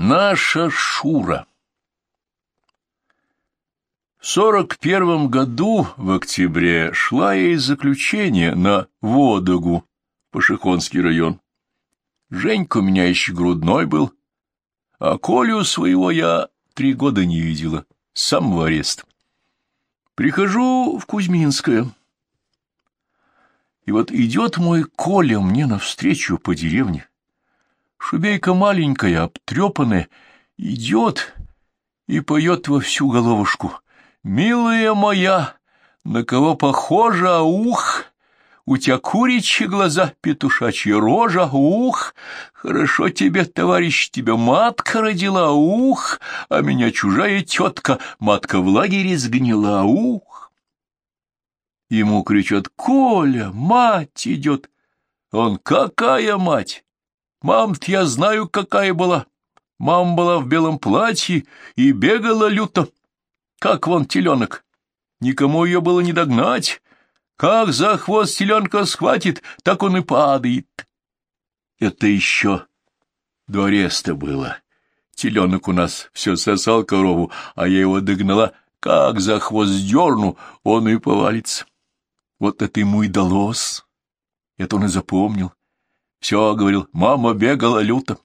Наша Шура В сорок первом году, в октябре, шла я из заключения на Водогу, Пашихонский район. Женька у меня еще грудной был, а Колю своего я три года не видела, с самого ареста. Прихожу в Кузьминское. И вот идет мой Коля мне навстречу по деревне. Шубейка маленькая, обтрепанная, идет и поет во всю головушку. «Милая моя, на кого похожа, ух! У тебя куричьи глаза, петушачья рожа, ух! Хорошо тебе, товарищ, тебя матка родила, ух! А меня чужая тетка, матка в лагере сгнила, ух!» Ему кричат «Коля, мать идет!» Он «Какая мать?» Мам-то я знаю, какая была. Мама была в белом платье и бегала люто, как вон теленок. Никому ее было не догнать. Как за хвост теленка схватит, так он и падает. Это еще до ареста было. Теленок у нас все сосал корову, а я его догнала. Как за хвост дерну, он и повалится. Вот это ему и далось. Это он и запомнил. Все, говорил, мама бегала люто.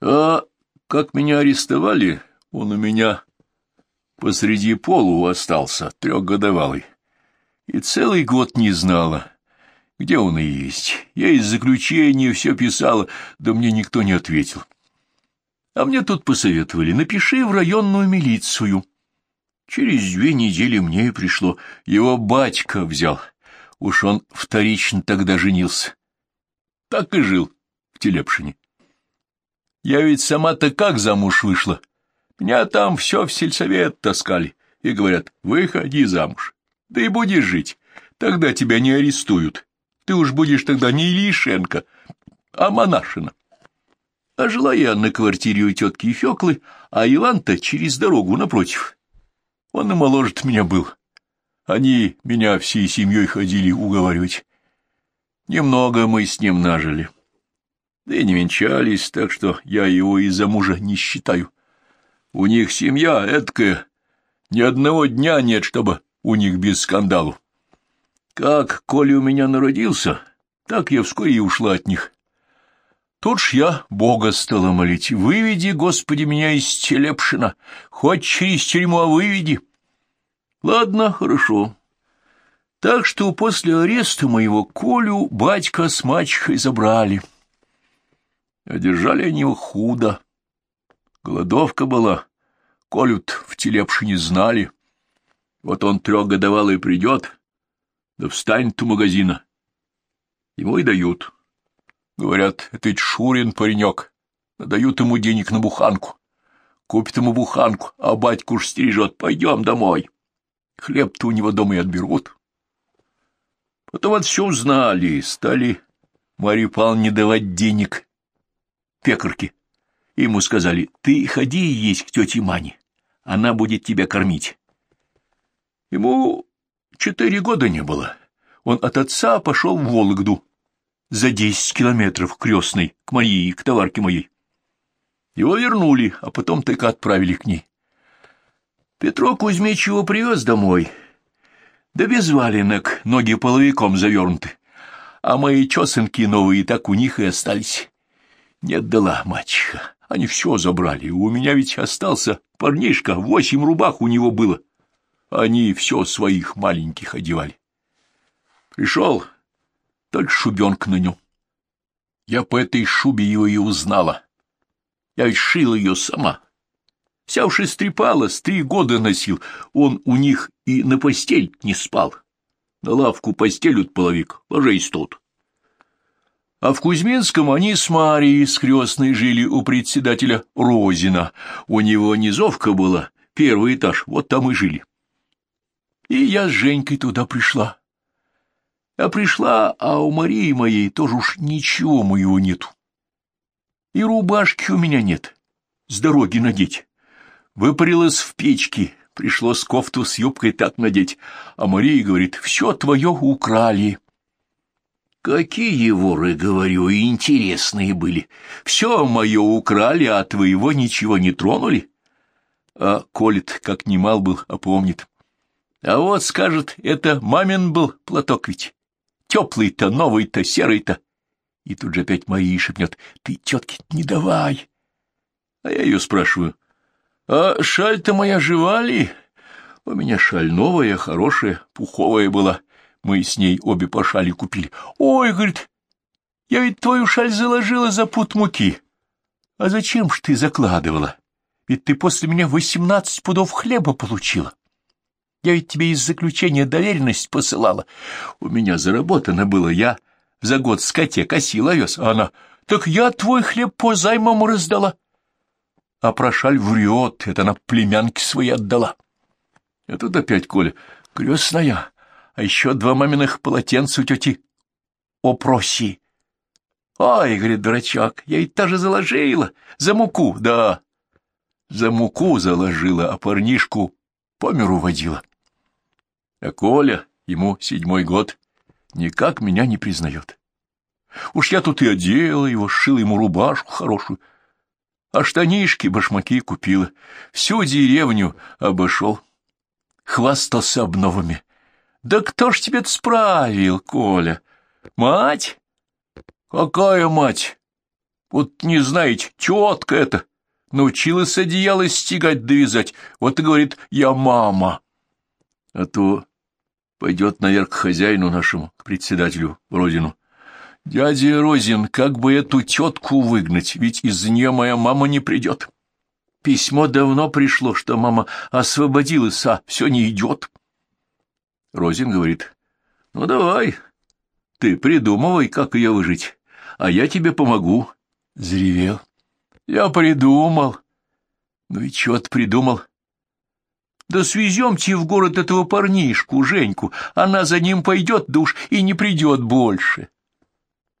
А как меня арестовали, он у меня посреди полу остался, трехгодовалый. И целый год не знала, где он и есть. Я из заключения все писала, да мне никто не ответил. А мне тут посоветовали, напиши в районную милицию. Через две недели мне и пришло. Его батька взял. Уж он вторично тогда женился так и жил в Телепшине. Я ведь сама-то как замуж вышла? Меня там все в сельсовет таскали и говорят, выходи замуж, да и будешь жить, тогда тебя не арестуют. Ты уж будешь тогда не Ильишенко, а Монашина. А жила я на квартире у тетки Феклы, а Иван-то через дорогу напротив. Он и моложе меня был. Они меня всей семьей ходили уговаривать. Немного мы с ним нажили. Да и не венчались, так что я его из-за мужа не считаю. У них семья эткая, ни одного дня нет, чтобы у них без скандалу. Как Коля у меня народился, так я вскоре и ушла от них. Тут ж я Бога стала молить. Выведи, Господи, меня из Телепшина, хоть через тюрьму, а выведи. Ладно, хорошо. Так что после ареста моего Колю батька с мачехой забрали. Одержали они его худо. Голодовка была. Колют в телепшине знали. Вот он трехгодовалый придет, да встанет у магазина. Ему и дают. Говорят, это Шурин паренек. Дают ему денег на буханку. Купит ему буханку, а батьку уж стережет. Пойдем домой. Хлеб-то у него дома и отберут. Потом вот все узнали, стали Марье Павловне давать денег пекарке. Ему сказали, ты ходи и есть к тете Мане, она будет тебя кормить. Ему четыре года не было. Он от отца пошел в Вологду за десять километров крестной к Марии, к товарке моей. Его вернули, а потом только отправили к ней. Петро Кузьмич его привез домой — да без валенок, ноги половиком завернуты. А мои чесанки новые так у них и остались. Не отдала мачеха. Они все забрали. У меня ведь остался парнишка, восемь рубах у него было. Они все своих маленьких одевали. Пришел, только шубенка на нем. Я по этой шубе его и узнала. Я ведь шила ее сама. Вся уж истрепалась, три года носил. Он у них и на постель не спал. На лавку постелют половик, ложись тут. А в Кузьминском они с Марией с крестной жили у председателя Розина. У него низовка была, первый этаж, вот там и жили. И я с Женькой туда пришла. Я пришла, а у Марии моей тоже уж ничего моего нету. И рубашки у меня нет, с дороги надеть. Выпарилась в печке, пришлось кофту с юбкой так надеть, а Мария говорит, все твое украли. Какие воры, говорю, интересные были. Все мое украли, а твоего ничего не тронули. А Колет, как немал был, опомнит. А вот, скажет, это мамин был платок ведь. Теплый-то, новый-то, серый-то. И тут же опять мои шепнет. Ты тетке не давай. А я ее спрашиваю. А шаль-то моя жива ли? У меня шаль новая, хорошая, пуховая была. Мы с ней обе по шали купили. Ой, говорит, я ведь твою шаль заложила за пут муки. А зачем ж ты закладывала? Ведь ты после меня восемнадцать пудов хлеба получила. Я ведь тебе из заключения доверенность посылала. У меня заработано было, я за год скоте косила вез, а она... Так я твой хлеб по займам раздала. А про шаль врет, это она племянке своей отдала. А тут опять Коля, крестная, а еще два маминых полотенца у тети Опроси. Ой, говорит дурачок, я ведь тоже заложила. За муку, да. За муку заложила, а парнишку по миру водила. А Коля, ему седьмой год, никак меня не признает. Уж я тут и одела его, сшила ему рубашку хорошую, а штанишки, башмаки купила. Всю деревню обошел. Хвастался обновами. Да кто ж тебе справил, Коля? Мать? Какая мать? Вот не знаете, тетка это. Научилась одеяло стегать довязать. Вот и говорит, я мама. А то пойдет наверх к хозяину нашему, к председателю Розину. Дядя Розин, как бы эту тетку выгнать, ведь из нее моя мама не придет. Письмо давно пришло, что мама освободилась, а все не идет. Розин говорит, ну давай, ты придумывай, как ее выжить, а я тебе помогу. Заревел. Я придумал. Ну и чего ты придумал? Да свеземте в город этого парнишку, Женьку, она за ним пойдет, да уж и не придет больше.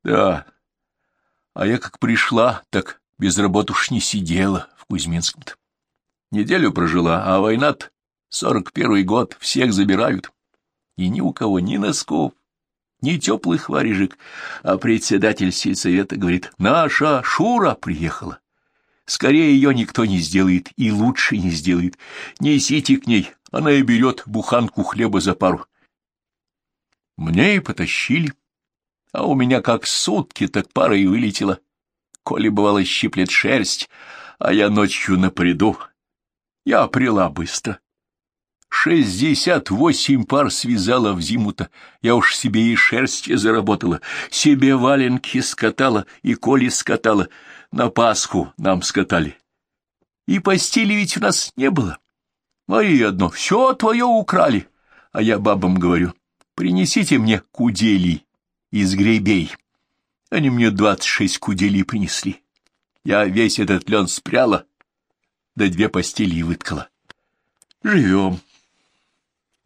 Да, а я как пришла, так без работы уж не сидела в Кузьминском-то. Неделю прожила, а война-то, сорок первый год, всех забирают и ни у кого ни носков, ни теплых варежек, а председатель сельсовета говорит, наша Шура приехала. Скорее ее никто не сделает и лучше не сделает. Несите к ней, она и берет буханку хлеба за пару. Мне и потащили, а у меня как сутки так пара и вылетела. Коли, бывало, щиплет шерсть, а я ночью напряду. Я прила быстро. Шестьдесят восемь пар связала в зиму-то. Я уж себе и шерсти заработала, себе валенки скатала и коли скатала. На Пасху нам скатали. И постели ведь у нас не было. Мои одно, все твое украли. А я бабам говорю, принесите мне кудели из гребей. Они мне двадцать шесть куделей принесли. Я весь этот лен спряла, да две постели и выткала. Живем.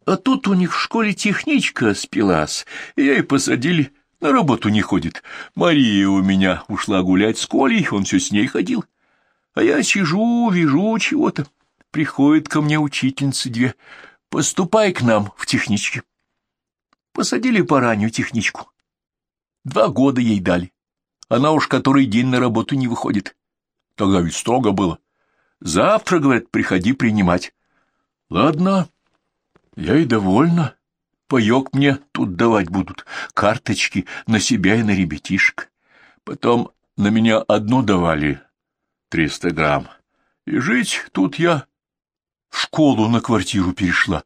А тут у них в школе техничка спилась, ее и посадили, на работу не ходит. Мария у меня ушла гулять с Колей, он все с ней ходил. А я сижу, вижу чего-то. Приходит ко мне учительницы две. Поступай к нам в техничке. Посадили по раннюю техничку. Два года ей дали. Она уж который день на работу не выходит. Тогда ведь строго было. Завтра, говорят, приходи принимать. Ладно, я и довольна. Паёк мне тут давать будут, карточки на себя и на ребятишек. Потом на меня одну давали, триста грамм. И жить тут я в школу на квартиру перешла.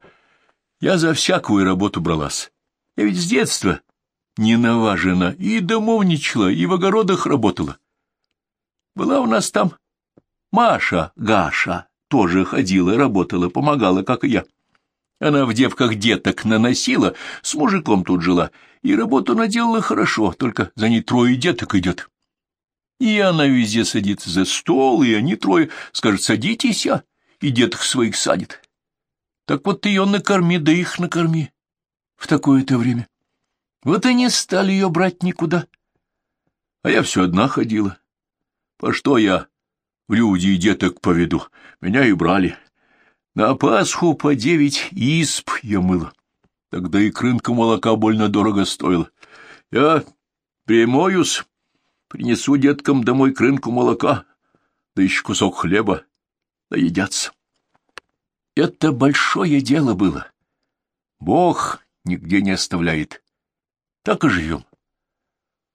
Я за всякую работу бралась. Я ведь с детства не наважена, и домовничала, и в огородах работала. Была у нас там Маша Гаша, тоже ходила, работала, помогала, как и я. Она в девках деток наносила, с мужиком тут жила, и работу наделала хорошо, только за ней трое деток идет. И она везде садится за стол, и они трое скажут «садитесь, я», и деток своих садит. Так вот ты ее накорми, да их накорми в такое-то время. Вот и не стали ее брать никуда. А я все одна ходила. По что я в люди и деток поведу? Меня и брали. На Пасху по девять исп я мыла. Тогда и крынка молока больно дорого стоила. Я Примоюсь, принесу деткам домой к рынку молока, да еще кусок хлеба, да едятся. Это большое дело было. Бог нигде не оставляет. Так и живем.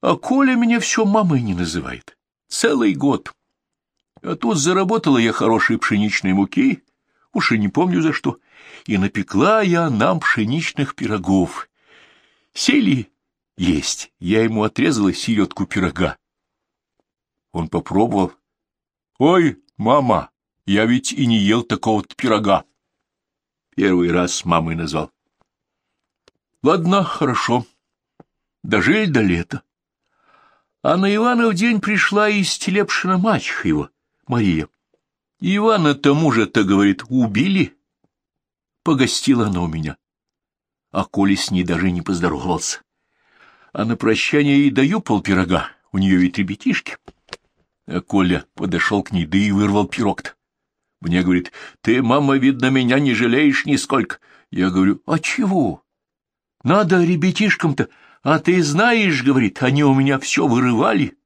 А Коля меня все мамой не называет. Целый год. А тут заработала я хорошей пшеничной муки, уж и не помню за что, и напекла я нам пшеничных пирогов. Сели есть, я ему отрезала селедку пирога. Он попробовал. «Ой, мама, я ведь и не ел такого-то пирога». Первый раз мамой назвал. «Ладно, хорошо. Дожили до лета. А на Иванов день пришла из Телепшина мачеха его, Мария. Ивана тому же-то, говорит, убили. Погостила она у меня. А Коля с ней даже не поздоровался. А на прощание ей даю полпирога, у нее ведь ребятишки. А Коля подошел к ней, да и вырвал пирог-то. Мне говорит, ты, мама, видно, меня не жалеешь нисколько. Я говорю, а чего? Надо ребятишкам-то а ты знаешь, — говорит, — они у меня все вырывали,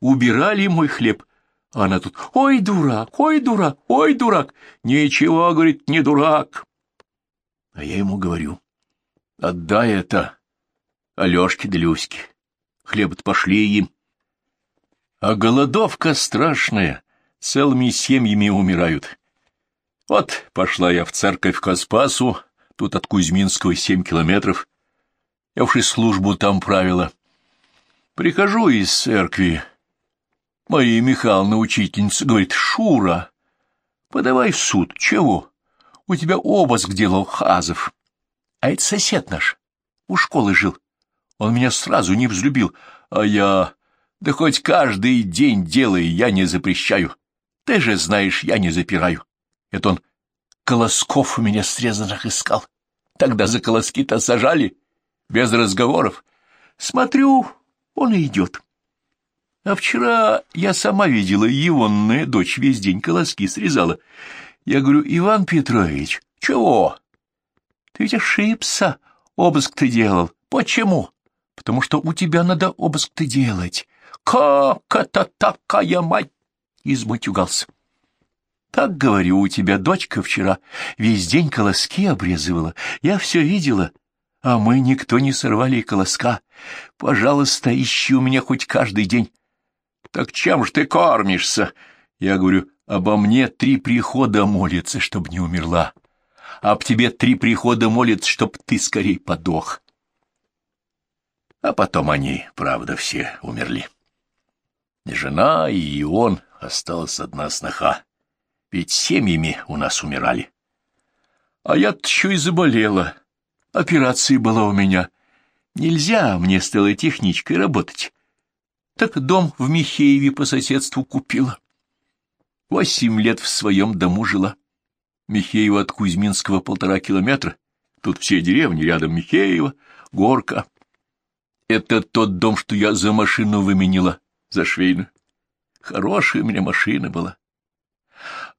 убирали мой хлеб. А она тут, ой, дурак, ой, дурак, ой, дурак. Ничего, — говорит, — не дурак. А я ему говорю, отдай это Алешке да Люське. Хлеб-то пошли им. А голодовка страшная, целыми семьями умирают. Вот пошла я в церковь к Аспасу, тут от Кузьминского семь километров, я уж и службу там правила. Прихожу из церкви. Мария Михайловна, учительница, говорит, «Шура, подавай в суд. Чего? У тебя обыск делал Хазов. А это сосед наш, у школы жил. Он меня сразу не взлюбил, а я... Да хоть каждый день делай, я не запрещаю. Ты же знаешь, я не запираю. Это он колосков у меня срезанных искал. Тогда за колоски-то сажали, без разговоров. Смотрю, он и идет. А вчера я сама видела, Ивонная дочь весь день колоски срезала. Я говорю, Иван Петрович, чего? Ты ведь ошибся, обыск ты делал. Почему? Потому что у тебя надо обыск ты делать. Как это такая мать? Изматюгался. Так, говорю, у тебя дочка вчера весь день колоски обрезывала. Я все видела а мы никто не сорвали колоска. Пожалуйста, ищи у меня хоть каждый день. Так чем ж ты кормишься? Я говорю, обо мне три прихода молятся, чтоб не умерла. А об тебе три прихода молятся, чтоб ты скорей подох. А потом они, правда, все умерли. Жена, и он, осталась одна сноха. Ведь семьями у нас умирали. А я-то еще и заболела. Операция была у меня. Нельзя мне стало техничкой работать. Так дом в Михееве по соседству купила. Восемь лет в своем дому жила. Михеева от Кузьминского полтора километра. Тут все деревни, рядом Михеева, Горка. Это тот дом, что я за машину выменила, за швейную. Хорошая у меня машина была.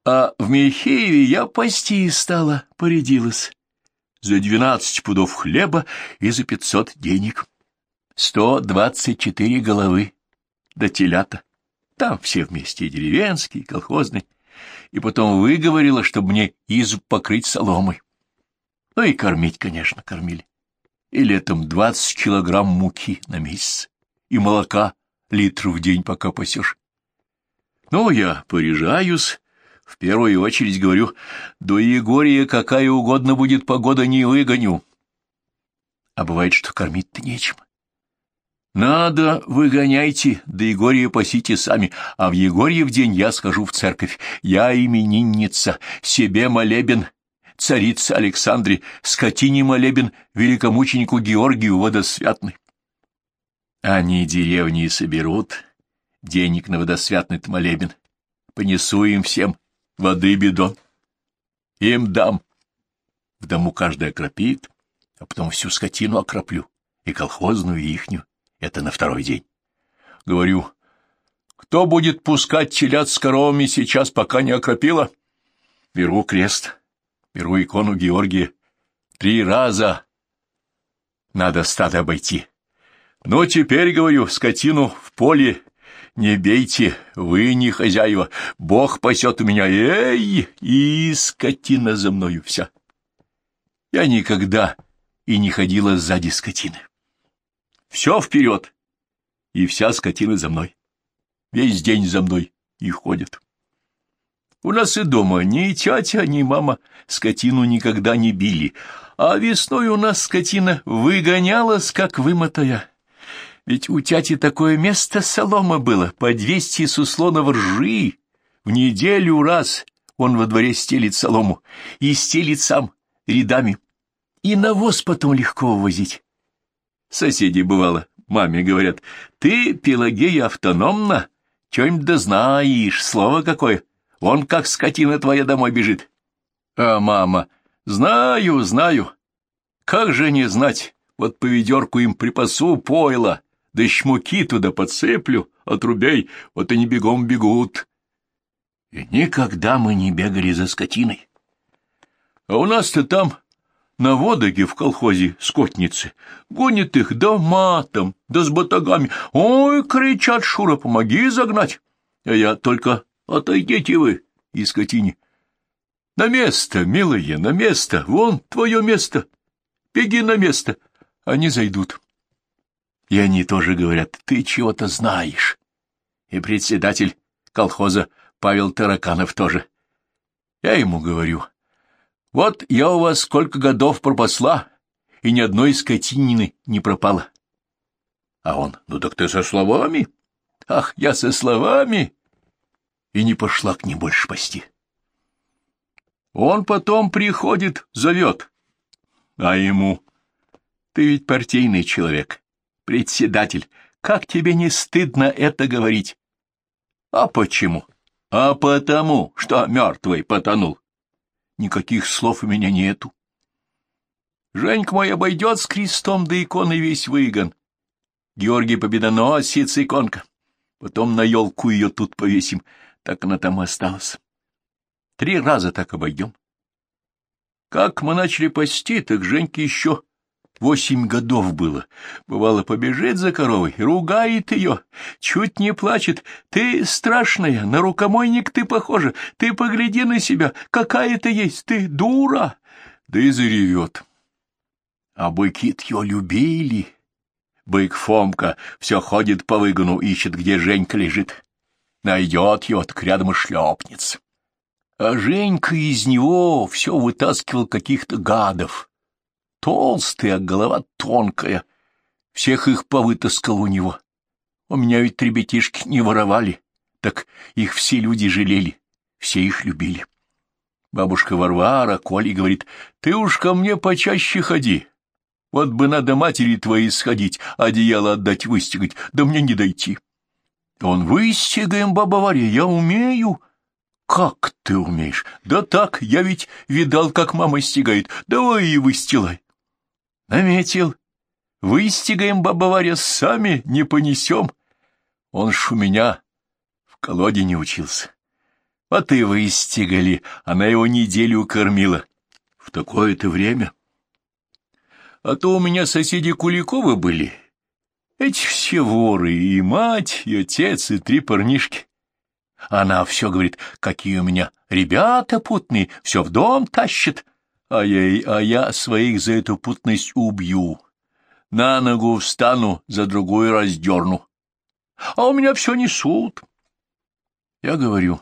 А в Михееве я пасти стала, порядилась за двенадцать пудов хлеба и за пятьсот денег. Сто двадцать четыре головы до телята. Там все вместе, и деревенские, и колхозные. И потом выговорила, чтобы мне изб покрыть соломой. Ну и кормить, конечно, кормили. И летом двадцать килограмм муки на месяц, и молока литров в день, пока пасешь. Ну, я поряжаюсь, в первую очередь говорю, до Егория какая угодно будет погода, не выгоню. А бывает, что кормить-то нечем. Надо, выгоняйте, до Егория пасите сами, а в Егорьев день я схожу в церковь. Я именинница, себе молебен, царица Александре, скотине молебен, великомученику Георгию водосвятный. Они деревни соберут, денег на водосвятный молебен, понесу им всем, воды бидон. Им дам. В дому каждый окропит, а потом всю скотину окроплю, и колхозную, и ихнюю. Это на второй день. Говорю, кто будет пускать телят с коровами сейчас, пока не окропила? Беру крест, беру икону Георгия. Три раза надо стадо обойти. Ну, теперь, говорю, скотину в поле не бейте, вы не хозяева, Бог пасет у меня, эй, и скотина за мною вся. Я никогда и не ходила сзади скотины. Все вперед, и вся скотина за мной. Весь день за мной и ходят. У нас и дома ни тетя, ни мама скотину никогда не били, а весной у нас скотина выгонялась, как вымотая. Ведь у тяти такое место солома было, по двести суслонов ржи. В неделю раз он во дворе стелит солому и стелит сам рядами. И навоз потом легко увозить. Соседи, бывало, маме говорят, ты, Пелагея, автономна, что-нибудь да знаешь, слово какое, он как скотина твоя домой бежит. А мама, знаю, знаю, как же не знать, вот по ведерку им припасу пойло, да шмуки туда подсыплю, отрубей, вот они бегом бегут. И никогда мы не бегали за скотиной. А у нас-то там на водоге в колхозе скотницы гонят их да матом, да с батагами. Ой, кричат, Шура, помоги загнать. А я только отойдите вы и скотине. На место, милые, на место, вон твое место. Беги на место, они зайдут. И они тоже говорят, ты чего-то знаешь. И председатель колхоза Павел Тараканов тоже. Я ему говорю, вот я у вас сколько годов пропасла, и ни одной скотинины не пропало. А он, ну так ты со словами? Ах, я со словами! И не пошла к ним больше пасти. Он потом приходит, зовет. А ему, ты ведь партийный человек, председатель, как тебе не стыдно это говорить? А почему? А потому, что мертвый потонул. Никаких слов у меня нету. Женька мой обойдет с крестом до иконы весь выгон. Георгий Победоносец иконка. Потом на елку ее тут повесим, так она там и осталась. Три раза так обойдем. Как мы начали пасти, так Женьке еще Восемь годов было. Бывало, побежит за коровой, ругает ее, чуть не плачет. Ты страшная, на рукомойник ты похожа. Ты погляди на себя, какая ты есть, ты дура. Да и заревет. А быки ее любили. Бык Фомка все ходит по выгону, ищет, где Женька лежит. Найдет ее, так рядом и шлепнется. А Женька из него все вытаскивал каких-то гадов толстый, а голова тонкая. Всех их повытаскал у него. У меня ведь ребятишки не воровали, так их все люди жалели, все их любили. Бабушка Варвара, Коля, говорит, ты уж ко мне почаще ходи. Вот бы надо матери твоей сходить, одеяло отдать выстегать, да мне не дойти. Он выстегаем, баба Варя, я умею. Как ты умеешь? Да так, я ведь видал, как мама стегает. Давай и выстилай. Наметил. Выстигаем, баба Варя, сами не понесем. Он ж у меня в колоде не учился. Вот и выстигали, она его неделю кормила. В такое-то время. А то у меня соседи Куликовы были. Эти все воры, и мать, и отец, и три парнишки. Она все говорит, какие у меня ребята путные, все в дом тащат. Ай-яй, а я своих за эту путность убью. На ногу встану, за другую раздерну. А у меня все несут. Я говорю,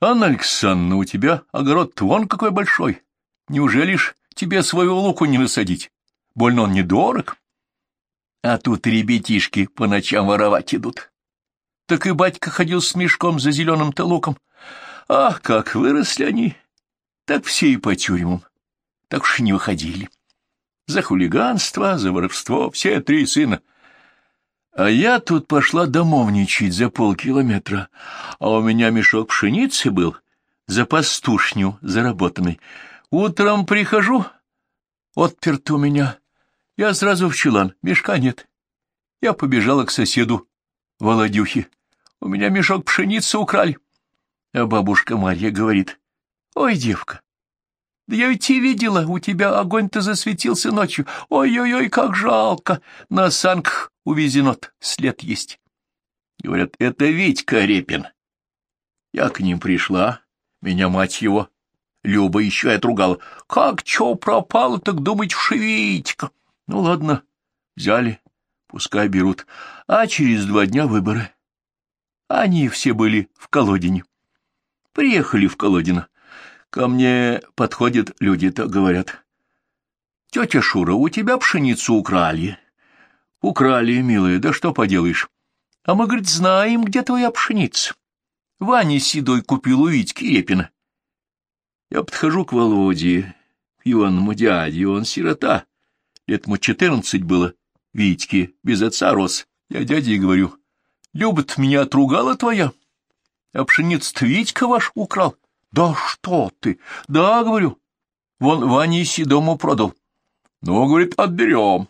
Анна Александровна, у тебя огород вон какой большой. Неужели ж тебе свою луку не насадить? Больно он недорог. А тут ребятишки по ночам воровать идут. Так и батька ходил с мешком за зеленым-то луком. Ах, как выросли они! Так все и по тюрьмам. Так уж и не выходили. За хулиганство, за воровство, все три сына. А я тут пошла домовничать за полкилометра, а у меня мешок пшеницы был, за пастушню заработанный. Утром прихожу, отперт у меня. Я сразу в чулан, мешка нет. Я побежала к соседу Володюхе. У меня мешок пшеницы украли. А бабушка Марья говорит, Ой, девка, Да я ведь и видела, у тебя огонь-то засветился ночью. Ой-ой-ой, как жалко. На санках увезено след есть. Говорят, это Витька Репин. Я к ним пришла, меня мать его, Люба еще и отругала. Как чё пропало, так думать, Витька. Ну, ладно, взяли, пускай берут. А через два дня выборы. Они все были в Колодине. Приехали в Колодино. Ко мне подходят люди-то, говорят. Тетя Шура, у тебя пшеницу украли. Украли, милая, да что поделаешь. А мы, говорит, знаем, где твоя пшеница. Ваня Седой купил у Витьки Репина. Я подхожу к Володе, к Иванному дяде, он сирота. Лет ему четырнадцать было, Витьке, без отца рос. Я дяде говорю, Любит меня отругала твоя, а пшеницу Витька ваш украл. Да что ты? Да, говорю, вон Ваня Седому продал. Ну, говорит, отберем.